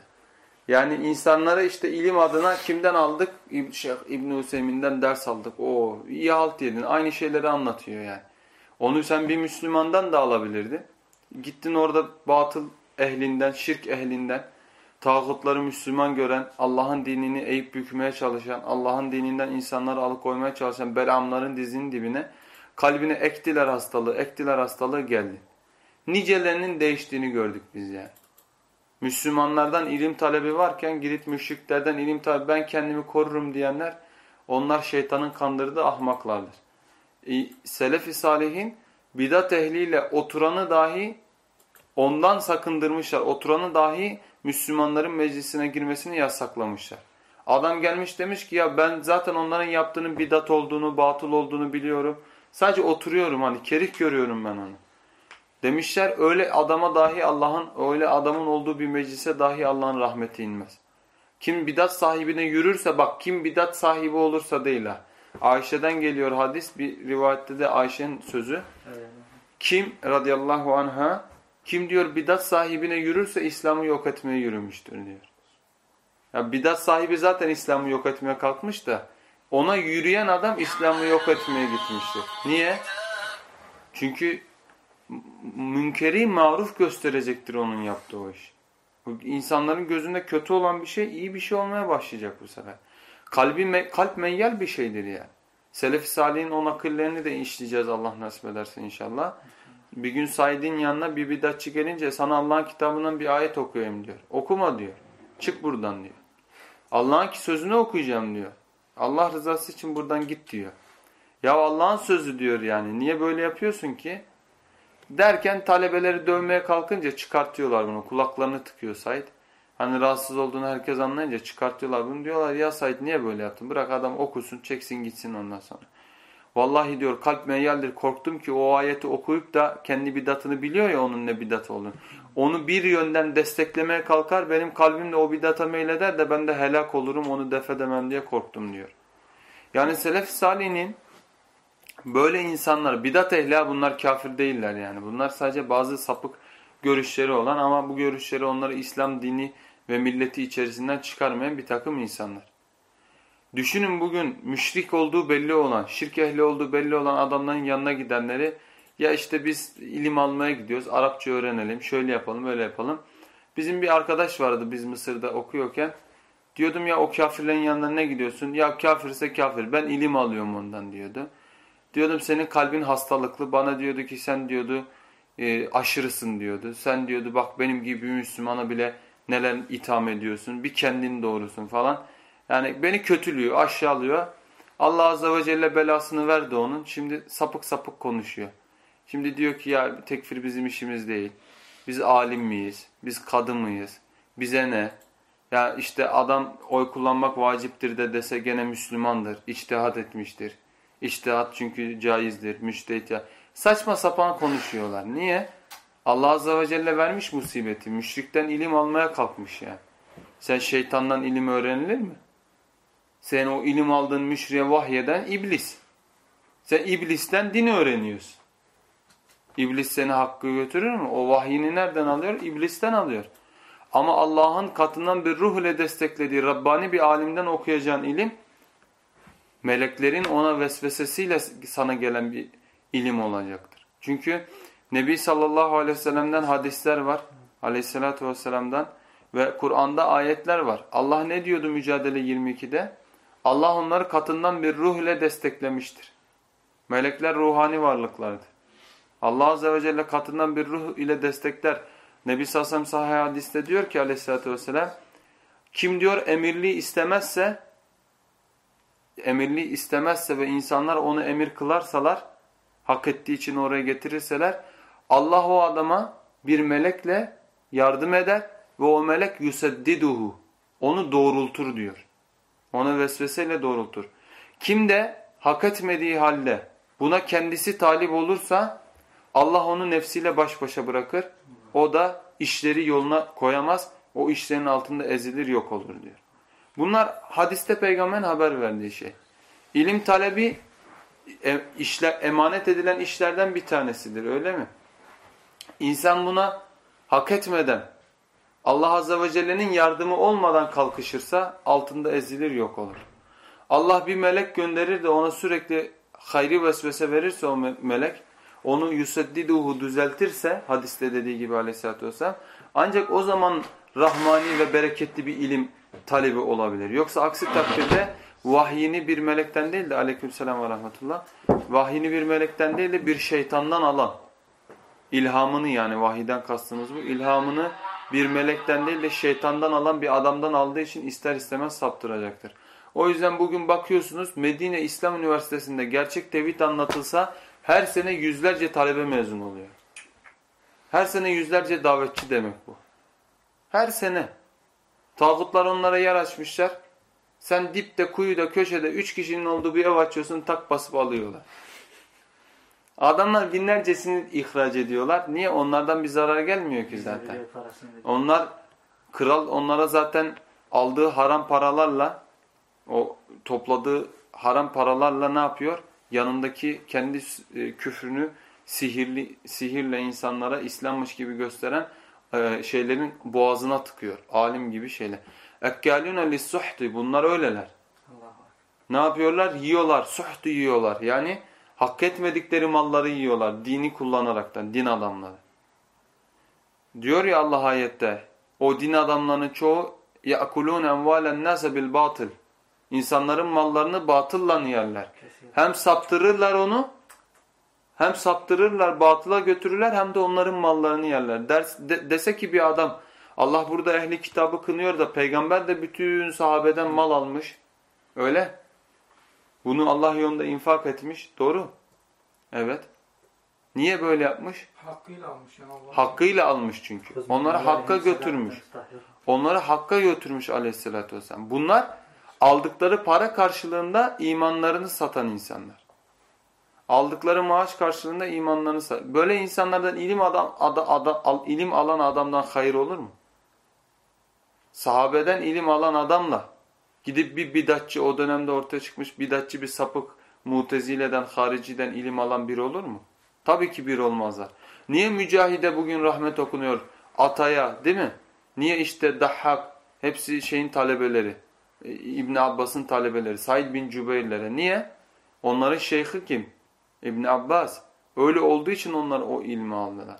Yani insanlara işte ilim adına kimden aldık? İb Şeyh İbn Hüseyin'den ders aldık. O iyi halt yedin. Aynı şeyleri anlatıyor yani. Onu sen bir Müslümandan da alabilirdin. Gittin orada batıl ehlinden, şirk ehlinden, tağutları Müslüman gören, Allah'ın dinini eğip bükmeye çalışan, Allah'ın dininden insanları alıkoymaya çalışan belamların dizinin dibine kalbine ektiler hastalığı, ektiler hastalığı geldi. Nicelerinin değiştiğini gördük biz yani. Müslümanlardan ilim talebi varken gidip müşriklerden ilim talebi ben kendimi korurum diyenler onlar şeytanın kandırdığı ahmaklardır. Selefi salihin bidat ehliyle oturanı dahi ondan sakındırmışlar. Oturanı dahi Müslümanların meclisine girmesini yasaklamışlar. Adam gelmiş demiş ki ya ben zaten onların yaptığının bidat olduğunu, batıl olduğunu biliyorum. Sadece oturuyorum hani kerih görüyorum ben onu. Demişler öyle adama dahi Allah'ın öyle adamın olduğu bir meclise dahi Allah'ın rahmeti inmez. Kim bidat sahibine yürürse bak kim bidat sahibi olursa değil ha. Ayşe'den geliyor hadis bir rivayette de Ayşe'nin sözü. Evet. Kim radıyallahu anha kim diyor bidat sahibine yürürse İslam'ı yok etmeye yürümüştür diyor. Ya bidat sahibi zaten İslam'ı yok etmeye kalkmış da ona yürüyen adam İslam'ı yok etmeye gitmiştir. Niye? Çünkü münkeri maruf gösterecektir onun yaptığı o iş. İnsanların gözünde kötü olan bir şey iyi bir şey olmaya başlayacak bu sefer. Kalbi kalp meyyal bir şeydir yani. Selefi Salih'in on akıllarını da işleyeceğiz Allah nasip ederse inşallah. Bir gün Said'in yanına bir bidatçı gelince sana Allah'ın kitabından bir ayet okuyayım diyor. Okuma diyor. Çık buradan diyor. Allah'ın ki sözünü okuyacağım diyor. Allah rızası için buradan git diyor. Ya Allah'ın sözü diyor yani. Niye böyle yapıyorsun ki? Derken talebeleri dövmeye kalkınca çıkartıyorlar bunu. Kulaklarını tıkıyor Said. Hani rahatsız olduğunu herkes anlayınca çıkartıyorlar bunu. Diyorlar ya Said niye böyle yaptın? Bırak adam okusun, çeksin gitsin ondan sonra. Vallahi diyor kalp meyyaldir. Korktum ki o ayeti okuyup da kendi bidatını biliyor ya onun ne bidat olduğunu. Onu bir yönden desteklemeye kalkar. Benim kalbim de o bidata meyleder de ben de helak olurum onu def edemem diye korktum diyor. Yani Selef Salih'in böyle insanlar, bidat ehli bunlar kafir değiller yani. Bunlar sadece bazı sapık görüşleri olan ama bu görüşleri onları İslam dini ve milleti içerisinden çıkarmayan bir takım insanlar. Düşünün bugün müşrik olduğu belli olan, şirk ehli olduğu belli olan adamların yanına gidenleri ya işte biz ilim almaya gidiyoruz, Arapça öğrenelim, şöyle yapalım, öyle yapalım. Bizim bir arkadaş vardı biz Mısır'da okuyorken. Diyordum ya o kafirlerin yanına ne gidiyorsun? Ya kafirse kafir, ben ilim alıyorum ondan diyordu. Diyordum senin kalbin hastalıklı, bana diyordu ki sen diyordu e, aşırısın diyordu. Sen diyordu bak benim gibi Müslümana bile neler itham ediyorsun, bir kendin doğrusun falan. Yani beni kötülüyor, aşağılıyor. Allah Azze ve Celle belasını verdi onun. Şimdi sapık sapık konuşuyor. Şimdi diyor ki ya tekfir bizim işimiz değil. Biz alim miyiz? Biz kadı mıyız? Bize ne? Ya işte adam oy kullanmak vaciptir de dese gene Müslümandır. İçtihat etmiştir. İçtihat çünkü caizdir. Müştehit ya. Saçma sapan konuşuyorlar. Niye? Allah Azze ve Celle vermiş musibeti. Müşrikten ilim almaya kalkmış yani. Sen şeytandan ilim öğrenilir mi? Sen o ilim aldığın müşriye vahyeden iblis. Sen iblisten din öğreniyorsun. İblis seni hakkı götürür mü? O vahyini nereden alıyor? İblisten alıyor. Ama Allah'ın katından bir ruh ile desteklediği Rabbani bir alimden okuyacağın ilim meleklerin ona vesvesesiyle sana gelen bir ilim olacaktır. Çünkü Nebi sallallahu aleyhi ve sellem'den hadisler var. Aleyhissalatu vesselam'dan ve Kur'an'da ayetler var. Allah ne diyordu Mücadele 22'de? Allah onları katından bir ruh ile desteklemiştir. Melekler ruhani varlıklardır. Allah Azze ve Celle katından bir ruh ile destekler. Nebi Sassam sahih hadiste diyor ki aleyhissalatü vesselam kim diyor emirliği istemezse emirliği istemezse ve insanlar onu emir kılarsalar hak ettiği için oraya getirirseler Allah o adama bir melekle yardım eder ve o melek yuseddiduhu onu doğrultur diyor. Onu vesveseyle doğrultur. Kim de hak etmediği halde buna kendisi talip olursa Allah onu nefsiyle baş başa bırakır. O da işleri yoluna koyamaz. O işlerin altında ezilir yok olur diyor. Bunlar hadiste peygamberin haber verdiği şey. İlim talebi e, işler, emanet edilen işlerden bir tanesidir öyle mi? İnsan buna hak etmeden Allah Azze ve Celle'nin yardımı olmadan kalkışırsa altında ezilir yok olur. Allah bir melek gönderir de ona sürekli hayri vesvese verirse o melek onu yuseddiduhu düzeltirse hadiste dediği gibi aleyhissalatü vesselam ancak o zaman rahmani ve bereketli bir ilim talebi olabilir. Yoksa aksi takdirde vahyini bir melekten değil de aleykümselam ve rahmetullah vahyini bir melekten değil de bir şeytandan alan ilhamını yani vahiden kastımız bu ilhamını bir melekten değil de şeytandan alan bir adamdan aldığı için ister istemez saptıracaktır. O yüzden bugün bakıyorsunuz Medine İslam Üniversitesi'nde gerçek tevhid anlatılsa her sene yüzlerce talebe mezun oluyor. Her sene yüzlerce davetçi demek bu. Her sene. Tağutlar onlara yer açmışlar. Sen dipte, kuyuda, köşede üç kişinin olduğu bir ev açıyorsun tak basıp alıyorlar. Adamlar binlercesini ihraç ediyorlar. Niye? Onlardan bir zarar gelmiyor ki zaten. Onlar, kral onlara zaten aldığı haram paralarla, o topladığı haram paralarla ne yapıyor? Yanındaki kendi e, küfrünü sihirli sihirle insanlara İslammış gibi gösteren e, şeylerin boğazına tıkıyor. Alim gibi şeyler. Ekkâlûne lissuhti. Bunlar öyleler. Ne yapıyorlar? Yiyorlar. Suhtu yiyorlar. Yani hak etmedikleri malları yiyorlar. Dini kullanaraktan. Din adamları. Diyor ya Allah ayette. O din adamlarının çoğu يَأْكُلُونَ اَنْوَالَ النَّاسَ بِالْبَاطِلِ İnsanların mallarını batılla yerler. Hem saptırırlar onu hem saptırırlar, batıla götürürler hem de onların mallarını yerler. Ders, de, dese ki bir adam Allah burada ehli kitabı kınıyor da peygamber de bütün sahabeden mal almış. Öyle. Bunu Allah yolunda infak etmiş. Doğru. Evet. Niye böyle yapmış? Hakkıyla almış yani Allah. Hakkıyla almış çünkü. Onları hakka götürmüş. Onları hakka götürmüş aleyhissalatü vesselam. Bunlar aldıkları para karşılığında imanlarını satan insanlar. Aldıkları maaş karşılığında imanlarını satan. Böyle insanlardan ilim adam, ada, ada, al, ilim alan adamdan hayır olur mu? Sahabeden ilim alan adamla gidip bir bidatçı o dönemde ortaya çıkmış bidatçı bir sapık mutezileden, hariciden ilim alan biri olur mu? Tabii ki bir olmazlar. Niye Mücahide bugün rahmet okunuyor? Ataya değil mi? Niye işte Dahhak hepsi şeyin talebeleri. e, İbn Abbas'ın talebeleri. Said bin Cübeyr'lere. Niye? Onların şeyhi kim? İbn Abbas. Öyle olduğu için onlar o ilmi aldılar.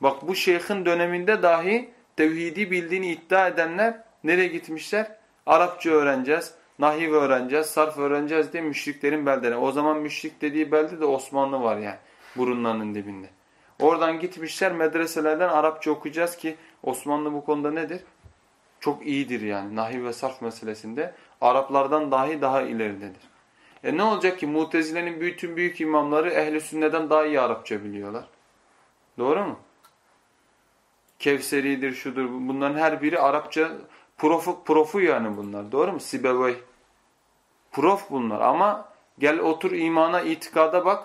Bak bu şeyhin döneminde dahi tevhidi bildiğini iddia edenler nereye gitmişler? Arapça öğreneceğiz, nahiv öğreneceğiz, sarf öğreneceğiz diye müşriklerin beldelerine. O zaman müşrik dediği belde de Osmanlı var yani burunlarının dibinde. Oradan gitmişler medreselerden Arapça okuyacağız ki Osmanlı bu konuda nedir? Çok iyidir yani nahiv ve sarf meselesinde. Araplardan dahi daha ileridedir. E ne olacak ki Mutezile'nin bütün büyük imamları ehli sünneden daha iyi Arapça biliyorlar. Doğru mu? Kevseri'dir, şudur. Bunların her biri Arapça profu, profu yani bunlar. Doğru mu? Sibevey. Prof bunlar ama gel otur imana, itikada bak.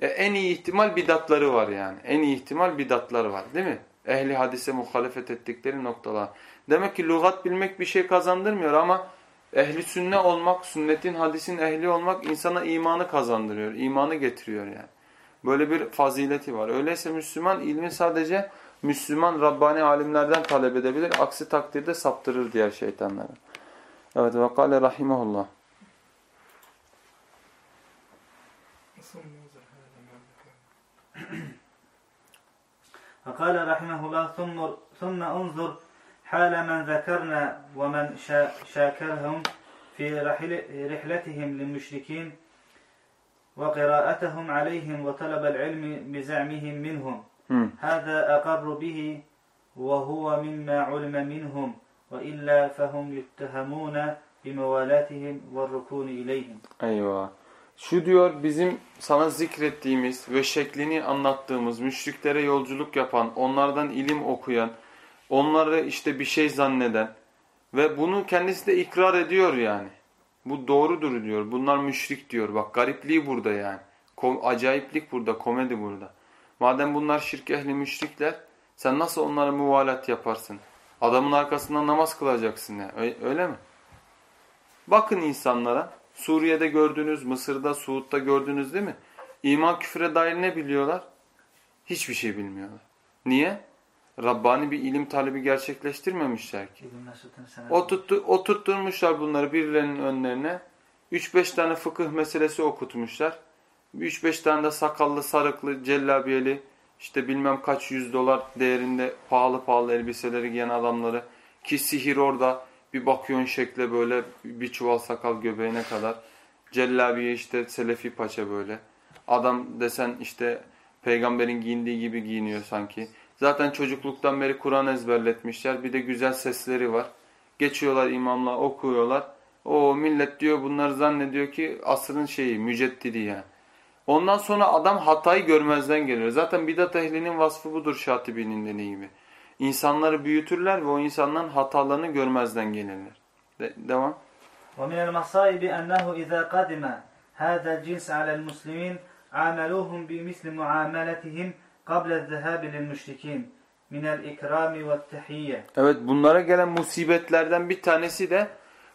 E, en iyi ihtimal bidatları var yani. En iyi ihtimal bidatları var değil mi? Ehli hadise muhalefet ettikleri noktalar. Demek ki lügat bilmek bir şey kazandırmıyor ama ehli sünne olmak, sünnetin, hadisin ehli olmak insana imanı kazandırıyor. imanı getiriyor yani. Böyle bir fazileti var. Öyleyse Müslüman ilmi sadece Müslüman Rabbani alimlerden talep edebilir. Aksi takdirde saptırır diğer şeytanları. Evet ve kâle rahimahullah. فقال رحمه الله ثم ثم انظر حال من ذكرنا ومن شا- شاكرهم في رحل- رحلتهم للمشركين وقراءتهم عليهم وطلب العلم بزعمهم منهم Hı. هذا أقر به وهو مما علم منهم وإلا فهم يتهمون بموالاتهم والركون إليهم Eyvah. Şu diyor bizim sana zikrettiğimiz ve şeklini anlattığımız müşriklere yolculuk yapan, onlardan ilim okuyan, onları işte bir şey zanneden ve bunu kendisi de ikrar ediyor yani. Bu doğrudur diyor. Bunlar müşrik diyor. Bak garipliği burada yani. Kom acayiplik burada, komedi burada. Madem bunlar şirk ehli müşrikler, sen nasıl onlara muvalat yaparsın? Adamın arkasından namaz kılacaksın ya. Öyle, mi? Bakın insanlara. Suriye'de gördünüz, Mısır'da, Suud'da gördünüz değil mi? İman küfre dair ne biliyorlar? Hiçbir şey bilmiyorlar. Niye? Rabbani bir ilim talebi gerçekleştirmemişler ki. Oturttu, oturtturmuşlar bunları birilerinin önlerine. 3-5 tane fıkıh meselesi okutmuşlar. 3-5 tane de sakallı, sarıklı, cellabiyeli, işte bilmem kaç yüz dolar değerinde pahalı pahalı elbiseleri giyen adamları. Ki sihir orada bir bakıyorsun şekle böyle bir çuval sakal göbeğine kadar. Cellabiye işte selefi paça böyle. Adam desen işte peygamberin giyindiği gibi giyiniyor sanki. Zaten çocukluktan beri Kur'an ezberletmişler. Bir de güzel sesleri var. Geçiyorlar imamla okuyorlar. O millet diyor bunlar zannediyor ki asrın şeyi müceddidi yani. Ondan sonra adam hatayı görmezden geliyor. Zaten bidat ehlinin vasfı budur Şatibi'nin dediği gibi. İnsanları büyütürler ve o insanların hatalarını görmezden gelirler. De devam. ومن المصائب أنه إذا قدم هذا الجنس على المسلمين عاملوهم بمثل معاملتهم قبل الذهاب للمشركين من الإكرام والتحية Evet bunlara gelen musibetlerden bir tanesi de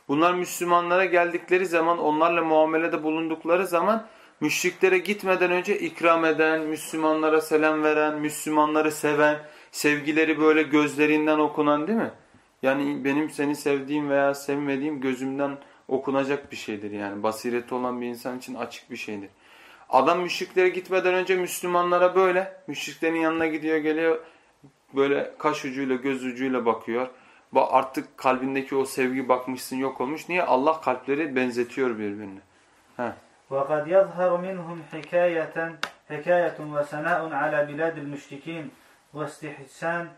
bunlar Müslümanlara geldikleri zaman onlarla muamelede bulundukları zaman müşriklere gitmeden önce ikram eden, Müslümanlara selam veren, Müslümanları seven, sevgileri böyle gözlerinden okunan değil mi? Yani benim seni sevdiğim veya sevmediğim gözümden okunacak bir şeydir yani. Basireti olan bir insan için açık bir şeydir. Adam müşriklere gitmeden önce Müslümanlara böyle, müşriklerin yanına gidiyor geliyor, böyle kaş ucuyla göz ucuyla bakıyor. Ba- Artık kalbindeki o sevgi bakmışsın yok olmuş. Niye? Allah kalpleri benzetiyor birbirine. Heh. وقد يظهر منهم حكاية حكاية وثناء على بلاد المشركين واستحسان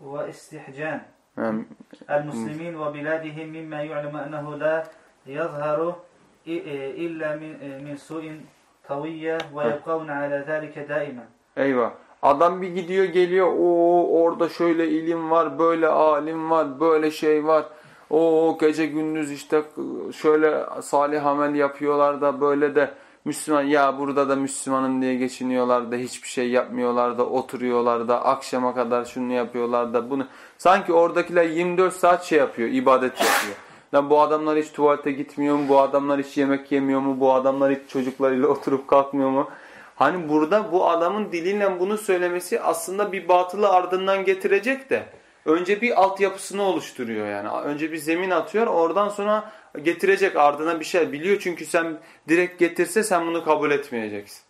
واستحجان Yani المسلمين وبلادهم مما يعلم أنه لا يظهر إ- إلا من من سوء طوية ويبقون على ذلك دائما eyvah. Adam bir gidiyor geliyor o orada şöyle ilim var, böyle alim var, böyle şey var. o gece gündüz işte şöyle salih amel yapıyorlar da böyle de Müslüman ya burada da Müslümanım diye geçiniyorlar da hiçbir şey yapmıyorlar da oturuyorlar da akşama kadar şunu yapıyorlar da bunu. Sanki oradakiler 24 saat şey yapıyor, ibadet yapıyor. Lan bu adamlar hiç tuvalete gitmiyor mu? Bu adamlar hiç yemek yemiyor mu? Bu adamlar hiç çocuklarıyla oturup kalkmıyor mu? Hani burada bu adamın diliyle bunu söylemesi aslında bir batılı ardından getirecek de önce bir altyapısını oluşturuyor yani. Önce bir zemin atıyor oradan sonra getirecek ardına bir şey. Biliyor çünkü sen direkt getirse sen bunu kabul etmeyeceksin.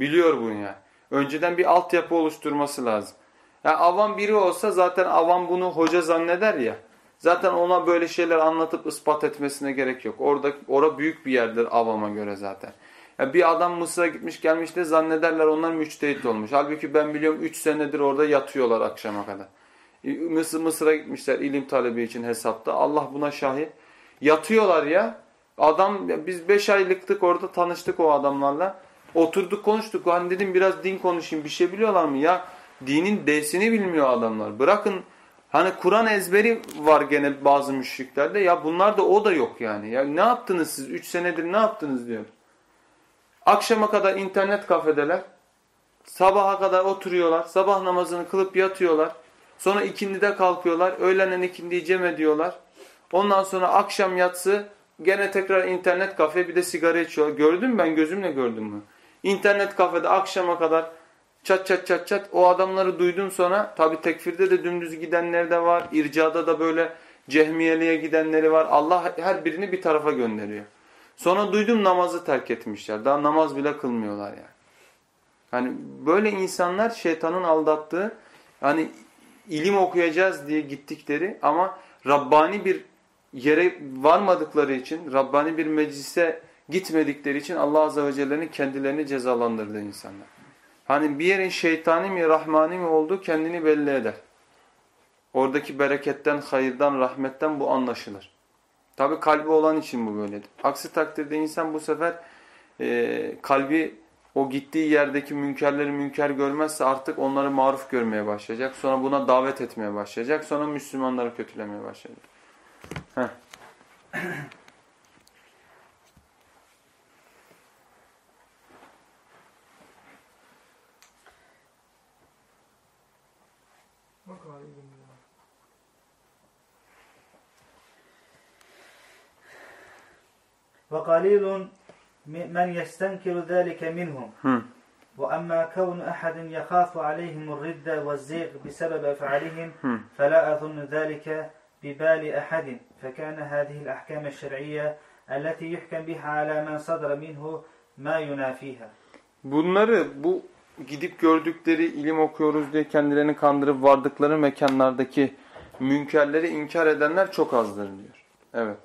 Biliyor bunu yani. Önceden bir altyapı oluşturması lazım. Yani avam biri olsa zaten avam bunu hoca zanneder ya. Zaten ona böyle şeyler anlatıp ispat etmesine gerek yok. Orada ora büyük bir yerdir avama göre zaten. Yani bir adam Mısır'a gitmiş gelmiş de zannederler onlar müçtehit olmuş. Halbuki ben biliyorum 3 senedir orada yatıyorlar akşama kadar. Mısır Mısır'a gitmişler ilim talebi için hesapta. Allah buna şahit. Yatıyorlar ya. Adam biz 5 aylıktık orada tanıştık o adamlarla. Oturduk konuştuk. Hani dedim biraz din konuşayım. Bir şey biliyorlar mı? Ya dinin dersini bilmiyor adamlar. Bırakın hani Kur'an ezberi var gene bazı müşriklerde. Ya bunlar da o da yok yani. Ya ne yaptınız siz? 3 senedir ne yaptınız diyor. Akşama kadar internet kafedeler. Sabaha kadar oturuyorlar. Sabah namazını kılıp yatıyorlar. Sonra ikindide kalkıyorlar. Öğlenen ikindiyi cem ediyorlar. Ondan sonra akşam yatsı gene tekrar internet kafe bir de sigara içiyorlar. Gördün mü ben gözümle gördüm mü? İnternet kafede akşama kadar çat çat çat çat o adamları duydum sonra tabi tekfirde de dümdüz gidenler de var. İrcada da böyle cehmiyeliğe gidenleri var. Allah her birini bir tarafa gönderiyor. Sonra duydum namazı terk etmişler. Daha namaz bile kılmıyorlar yani. Hani böyle insanlar şeytanın aldattığı hani ilim okuyacağız diye gittikleri ama Rabbani bir yere varmadıkları için, Rabbani bir meclise gitmedikleri için Allah Azze ve Celle'nin kendilerini cezalandırdığı insanlar. Hani bir yerin şeytani mi, rahmani mi olduğu kendini belli eder. Oradaki bereketten, hayırdan, rahmetten bu anlaşılır. Tabi kalbi olan için bu böyledir. Aksi takdirde insan bu sefer e, kalbi o gittiği yerdeki münkerleri münker görmezse artık onları maruf görmeye başlayacak. Sonra buna davet etmeye başlayacak. Sonra Müslümanları kötülemeye başlayacak. Heh. وقليل من يستنكر ذلك منهم Hı. وأما كون أحد يخاف عليهم الردة والزيغ بسبب أفعالهم Hı. فلا أظن ذلك ببال أحد فكان هذه الأحكام الشرعية التي يحكم بها على من صدر منه ما ينافيها Bunları bu gidip gördükleri ilim okuyoruz diye kendilerini kandırıp vardıkları mekanlardaki münkerleri inkar edenler çok azdır diyor. Evet.